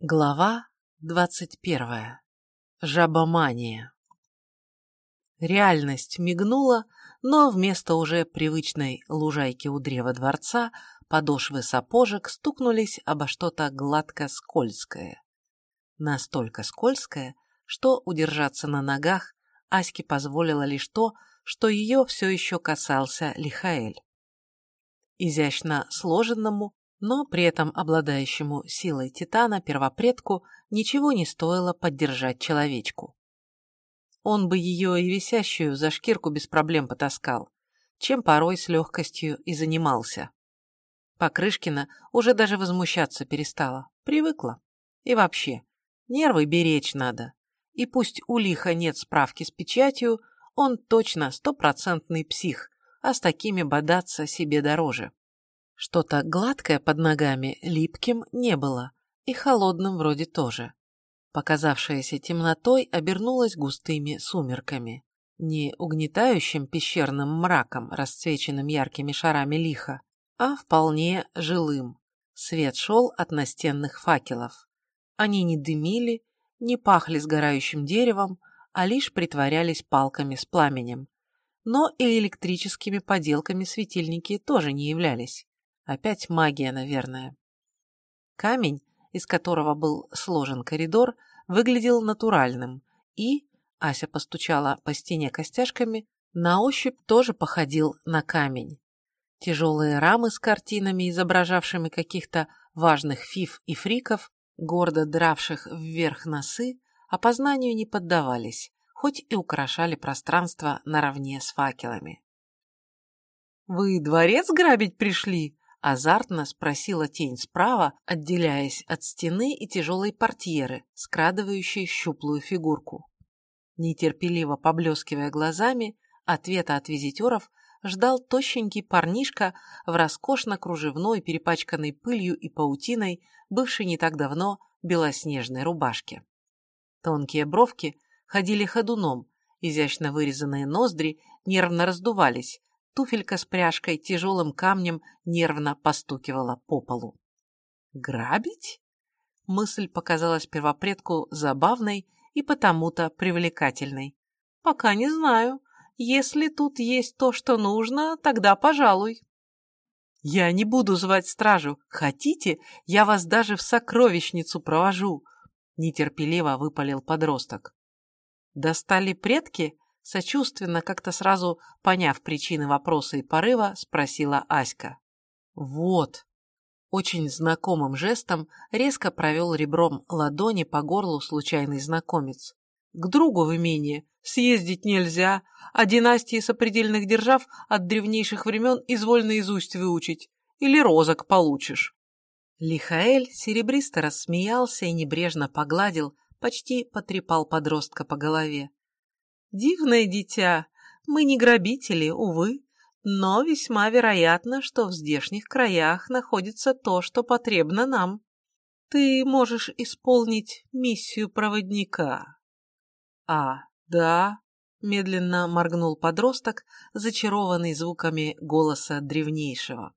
Глава двадцать первая. Жабомания. Реальность мигнула, но вместо уже привычной лужайки у древа дворца подошвы сапожек стукнулись обо что-то гладко-скользкое. Настолько скользкое, что удержаться на ногах Аське позволило лишь то, что ее все еще касался Лихаэль. Изящно сложенному, но при этом обладающему силой Титана первопредку ничего не стоило поддержать человечку. Он бы ее и висящую за шкирку без проблем потаскал, чем порой с легкостью и занимался. Покрышкина уже даже возмущаться перестала, привыкла. И вообще, нервы беречь надо. И пусть у лиха нет справки с печатью, он точно стопроцентный псих, а с такими бодаться себе дороже. Что-то гладкое под ногами липким не было, и холодным вроде тоже. Показавшаяся темнотой обернулась густыми сумерками. Не угнетающим пещерным мраком, расцвеченным яркими шарами лиха, а вполне жилым. Свет шел от настенных факелов. Они не дымили, не пахли сгорающим деревом, а лишь притворялись палками с пламенем. Но и электрическими поделками светильники тоже не являлись. Опять магия, наверное. Камень, из которого был сложен коридор, выглядел натуральным и, Ася постучала по стене костяшками, на ощупь тоже походил на камень. Тяжелые рамы с картинами, изображавшими каких-то важных фиф и фриков, гордо дравших вверх носы, опознанию не поддавались, хоть и украшали пространство наравне с факелами. «Вы дворец грабить пришли?» Азартно спросила тень справа, отделяясь от стены и тяжелой портьеры, скрадывающей щуплую фигурку. Нетерпеливо поблескивая глазами, ответа от визитеров ждал тощенький парнишка в роскошно-кружевной, перепачканной пылью и паутиной, бывшей не так давно белоснежной рубашке. Тонкие бровки ходили ходуном, изящно вырезанные ноздри нервно раздувались, туфелька с пряжкой тяжелым камнем нервно постукивала по полу. «Грабить?» Мысль показалась первопредку забавной и потому-то привлекательной. «Пока не знаю. Если тут есть то, что нужно, тогда пожалуй». «Я не буду звать стражу. Хотите, я вас даже в сокровищницу провожу», — нетерпеливо выпалил подросток. «Достали предки?» Сочувственно, как-то сразу поняв причины вопроса и порыва, спросила Аська. «Вот!» Очень знакомым жестом резко провел ребром ладони по горлу случайный знакомец. «К другу в имение съездить нельзя, а династии сопредельных держав от древнейших времен изволь наизусть выучить, или розок получишь». Лихаэль серебристо рассмеялся и небрежно погладил, почти потрепал подростка по голове. Дивное дитя, мы не грабители, увы, но весьма вероятно, что в здешних краях находится то, что потребно нам. Ты можешь исполнить миссию проводника. А, да, медленно моргнул подросток, зачарованный звуками голоса древнейшего.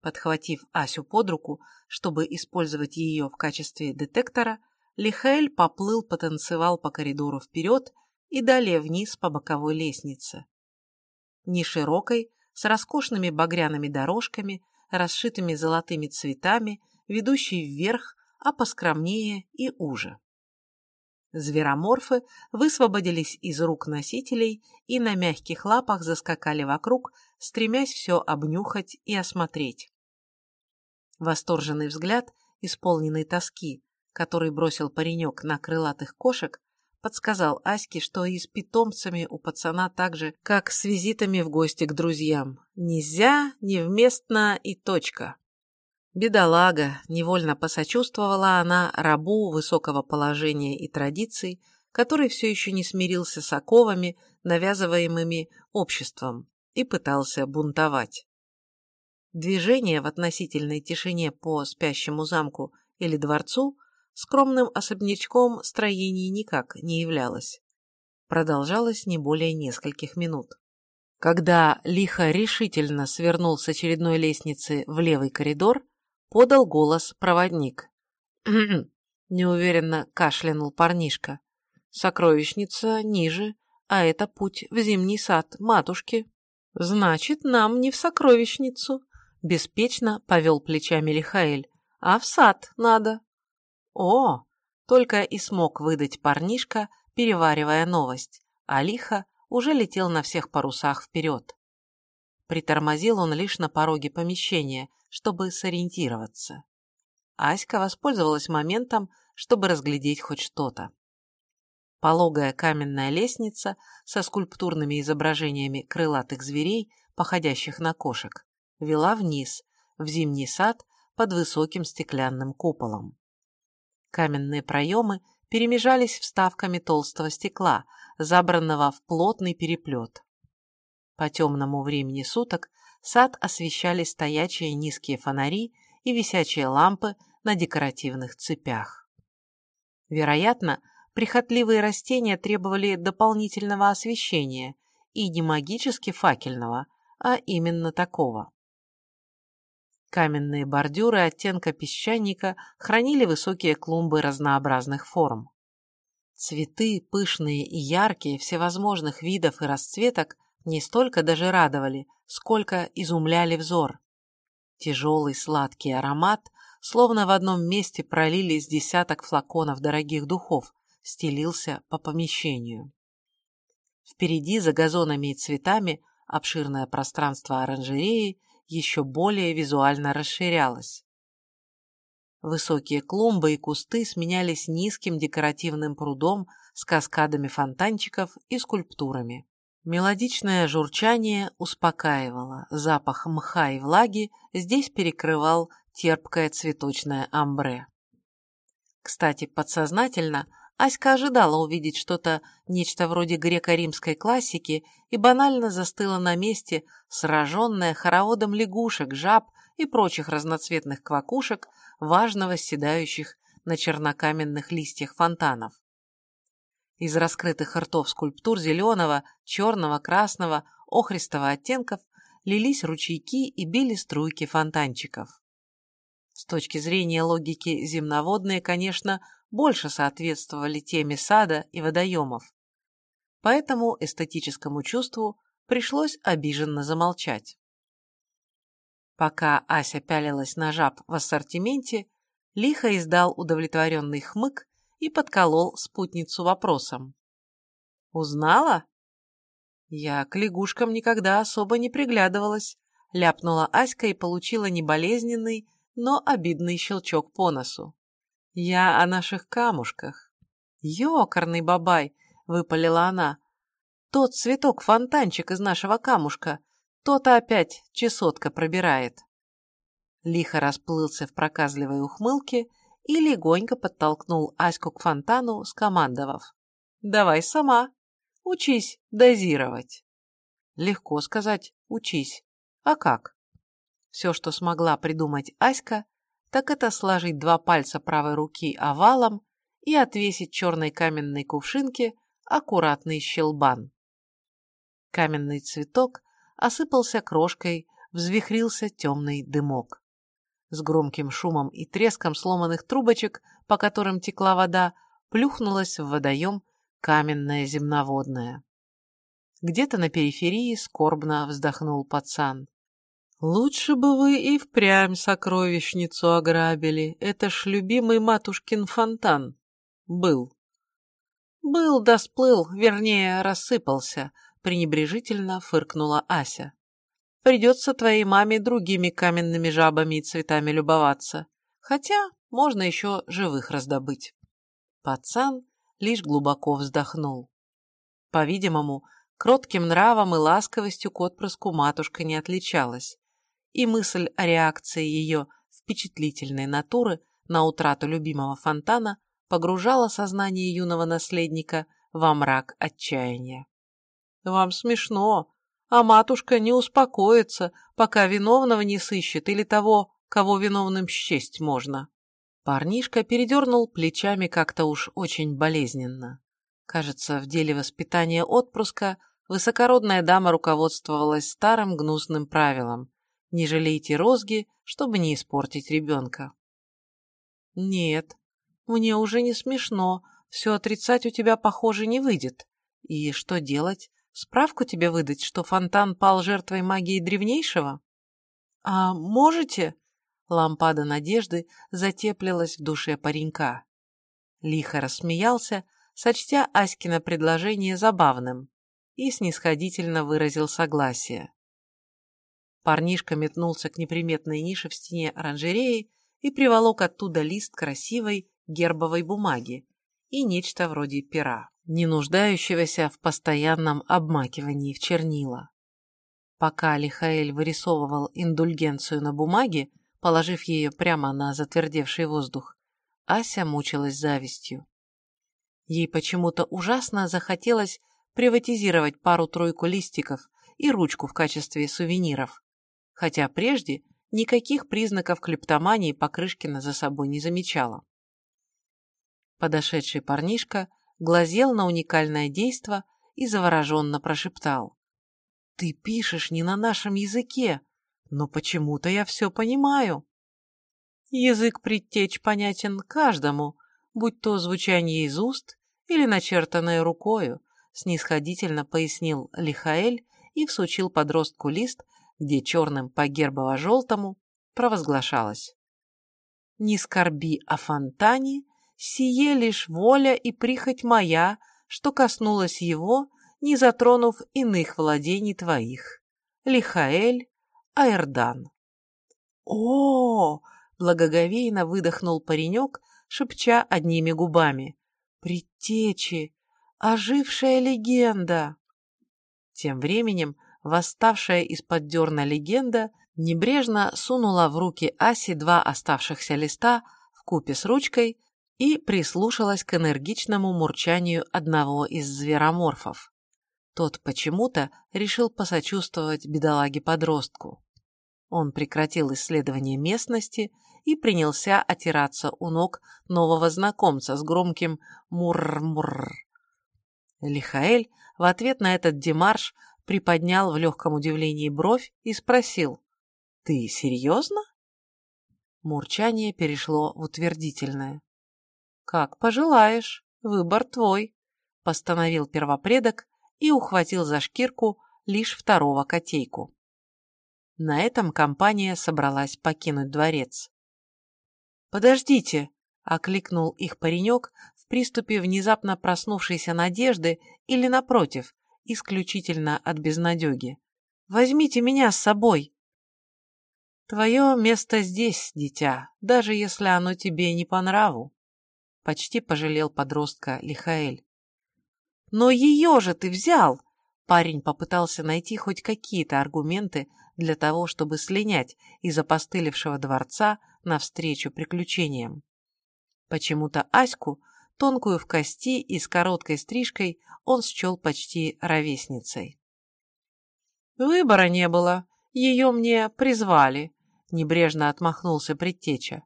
Подхватив Асю под руку, чтобы использовать ее в качестве детектора, Лихаэль поплыл, потанцевал по коридору вперед и далее вниз по боковой лестнице. Не широкой, с роскошными багряными дорожками, расшитыми золотыми цветами, ведущей вверх, а поскромнее и уже. Звероморфы высвободились из рук носителей и на мягких лапах заскакали вокруг, стремясь все обнюхать и осмотреть. Восторженный взгляд, исполненный тоски, который бросил паренек на крылатых кошек, подсказал Аське, что и с питомцами у пацана так же, как с визитами в гости к друзьям. Нельзя, невместно и точка. Бедолага, невольно посочувствовала она рабу высокого положения и традиций, который все еще не смирился с оковами, навязываемыми обществом, и пытался бунтовать. Движение в относительной тишине по спящему замку или дворцу – скромным особнячком строений никак не являлось. Продолжалось не более нескольких минут. Когда лихо решительно свернул с очередной лестницы в левый коридор, подал голос проводник. неуверенно кашлянул парнишка. Сокровищница ниже, а это путь в зимний сад матушки. Значит, нам не в сокровищницу, беспечно повел плечами Лихаэль, а в сад надо. О, только и смог выдать парнишка, переваривая новость, а лихо уже летел на всех парусах вперед. Притормозил он лишь на пороге помещения, чтобы сориентироваться. Аська воспользовалась моментом, чтобы разглядеть хоть что-то. Пологая каменная лестница со скульптурными изображениями крылатых зверей, походящих на кошек, вела вниз, в зимний сад под высоким стеклянным куполом. Каменные проемы перемежались вставками толстого стекла, забранного в плотный переплет. По темному времени суток сад освещали стоячие низкие фонари и висячие лампы на декоративных цепях. Вероятно, прихотливые растения требовали дополнительного освещения, и не магически факельного, а именно такого. Каменные бордюры оттенка песчаника хранили высокие клумбы разнообразных форм. Цветы, пышные и яркие, всевозможных видов и расцветок, не столько даже радовали, сколько изумляли взор. Тяжелый сладкий аромат, словно в одном месте пролились десяток флаконов дорогих духов, стелился по помещению. Впереди, за газонами и цветами, обширное пространство оранжереи еще более визуально расширялась. Высокие клумбы и кусты сменялись низким декоративным прудом с каскадами фонтанчиков и скульптурами. Мелодичное журчание успокаивало, запах мха и влаги здесь перекрывал терпкое цветочное амбре. Кстати, подсознательно Аська ожидала увидеть что-то, нечто вроде греко-римской классики, и банально застыла на месте, сраженная хороводом лягушек, жаб и прочих разноцветных квакушек, важно восседающих на чернокаменных листьях фонтанов. Из раскрытых ртов скульптур зеленого, черного, красного, охристого оттенков лились ручейки и били струйки фонтанчиков. С точки зрения логики земноводные, конечно, больше соответствовали теме сада и водоемов. Поэтому эстетическому чувству пришлось обиженно замолчать. Пока Ася пялилась на жаб в ассортименте, лихо издал удовлетворенный хмык и подколол спутницу вопросом. «Узнала?» «Я к лягушкам никогда особо не приглядывалась», ляпнула Аська и получила неболезненный, но обидный щелчок по носу. Я о наших камушках. Ёкарный бабай, выпалила она. Тот цветок-фонтанчик из нашего камушка, то-то опять чесотка пробирает. Лихо расплылся в проказливой ухмылке и легонько подтолкнул Аську к фонтану, скомандовав. «Давай сама. Учись дозировать». Легко сказать «учись». А как? Все, что смогла придумать Аська, так это сложить два пальца правой руки овалом и отвесить черной каменной кувшинке аккуратный щелбан. Каменный цветок осыпался крошкой, взвихрился темный дымок. С громким шумом и треском сломанных трубочек, по которым текла вода, плюхнулась в водоем каменная земноводная. Где-то на периферии скорбно вздохнул пацан. Лучше бы вы и впрямь сокровищницу ограбили. Это ж любимый матушкин фонтан. Был. Был да сплыл, вернее, рассыпался, пренебрежительно фыркнула Ася. Придется твоей маме другими каменными жабами и цветами любоваться. Хотя можно еще живых раздобыть. Пацан лишь глубоко вздохнул. По-видимому, кротким нравом и ласковостью к отпрыску матушка не отличалась и мысль о реакции ее впечатлительной натуры на утрату любимого фонтана погружала сознание юного наследника во мрак отчаяния. «Вам смешно, а матушка не успокоится, пока виновного не сыщет или того, кого виновным счесть можно». Парнишка передернул плечами как-то уж очень болезненно. Кажется, в деле воспитания отпрыска высокородная дама руководствовалась старым гнусным правилом не жалейте розги, чтобы не испортить ребенка. Нет, Мне уже не смешно, все отрицать у тебя, похоже, не выйдет. И что делать? Справку тебе выдать, что фонтан пал жертвой магии древнейшего? А можете? Лампада надежды затеплилась в душе паренька. Лихо рассмеялся, сочтя Аськино предложение забавным, и снисходительно выразил согласие. Парнишка метнулся к неприметной нише в стене оранжереи и приволок оттуда лист красивой гербовой бумаги и нечто вроде пера, не нуждающегося в постоянном обмакивании в чернила. Пока Лихаэль вырисовывал индульгенцию на бумаге, Положив ее прямо на затвердевший воздух, Ася мучилась завистью. Ей почему-то ужасно захотелось приватизировать пару-тройку листиков и ручку в качестве сувениров, хотя прежде никаких признаков клептомании Покрышкина за собой не замечала. Подошедший парнишка глазел на уникальное действо и завороженно прошептал. «Ты пишешь не на нашем языке, но почему-то я все понимаю. Язык предтеч понятен каждому, будь то звучание из уст или начертанное рукою, снисходительно пояснил Лихаэль и всучил подростку лист, где черным по гербово-желтому провозглашалось. «Не скорби о фонтане, сие лишь воля и прихоть моя, что коснулась его, не затронув иных владений твоих. Лихаэль, Аэрдан. О, благоговейно выдохнул паренек, шепча одними губами. Предтечи! Ожившая легенда! Тем временем восставшая из-под дерна легенда небрежно сунула в руки Аси два оставшихся листа в купе с ручкой и прислушалась к энергичному мурчанию одного из звероморфов. Тот почему-то решил посочувствовать бедолаге-подростку. Он прекратил исследование местности и принялся отираться у ног нового знакомца с громким «мурр-мурр». Лихаэль в ответ на этот демарш приподнял в легком удивлении бровь и спросил «Ты серьезно?» Мурчание перешло в утвердительное. «Как пожелаешь, выбор твой», — постановил первопредок и ухватил за шкирку лишь второго котейку. На этом компания собралась покинуть дворец. «Подождите!» — окликнул их паренек в приступе внезапно проснувшейся надежды или, напротив, исключительно от безнадеги. «Возьмите меня с собой!» «Твое место здесь, дитя, даже если оно тебе не по нраву», — почти пожалел подростка Лихаэль. «Но ее же ты взял!» Парень попытался найти хоть какие-то аргументы для того, чтобы слинять из опостылевшего дворца навстречу приключениям. Почему-то Аську, тонкую в кости и с короткой стрижкой, он счел почти ровесницей. «Выбора не было, ее мне призвали», — небрежно отмахнулся предтеча.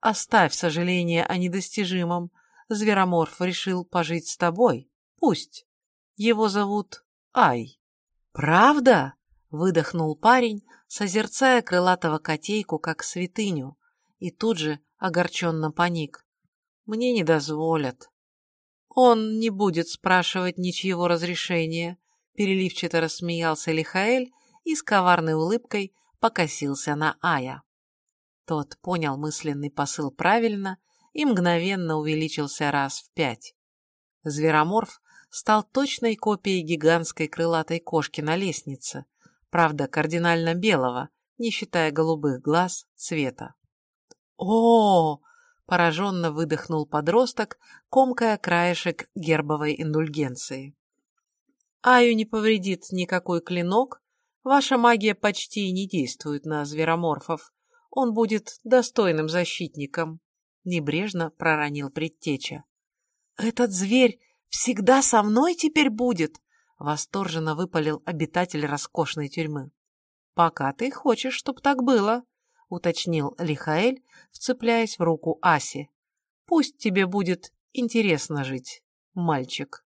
«Оставь сожаление о недостижимом. Звероморф решил пожить с тобой. Пусть. Его зовут Ай». «Правда?» Выдохнул парень, созерцая крылатого котейку как святыню, и тут же огорченно паник. Мне не дозволят. Он не будет спрашивать ничьего разрешения, переливчато рассмеялся Лихаэль и с коварной улыбкой покосился на Ая. Тот понял мысленный посыл правильно и мгновенно увеличился раз в пять. Звероморф стал точной копией гигантской крылатой кошки на лестнице, правда, кардинально белого, не считая голубых глаз цвета. о, пораженно выдохнул подросток, комкая краешек гербовой индульгенции. «Аю не повредит никакой клинок, ваша магия почти не действует на звероморфов, он будет достойным защитником», — небрежно проронил предтеча. «Этот зверь всегда со мной теперь будет?» Восторженно выпалил обитатель роскошной тюрьмы. «Пока ты хочешь, чтоб так было», — уточнил Лихаэль, вцепляясь в руку Аси. «Пусть тебе будет интересно жить, мальчик».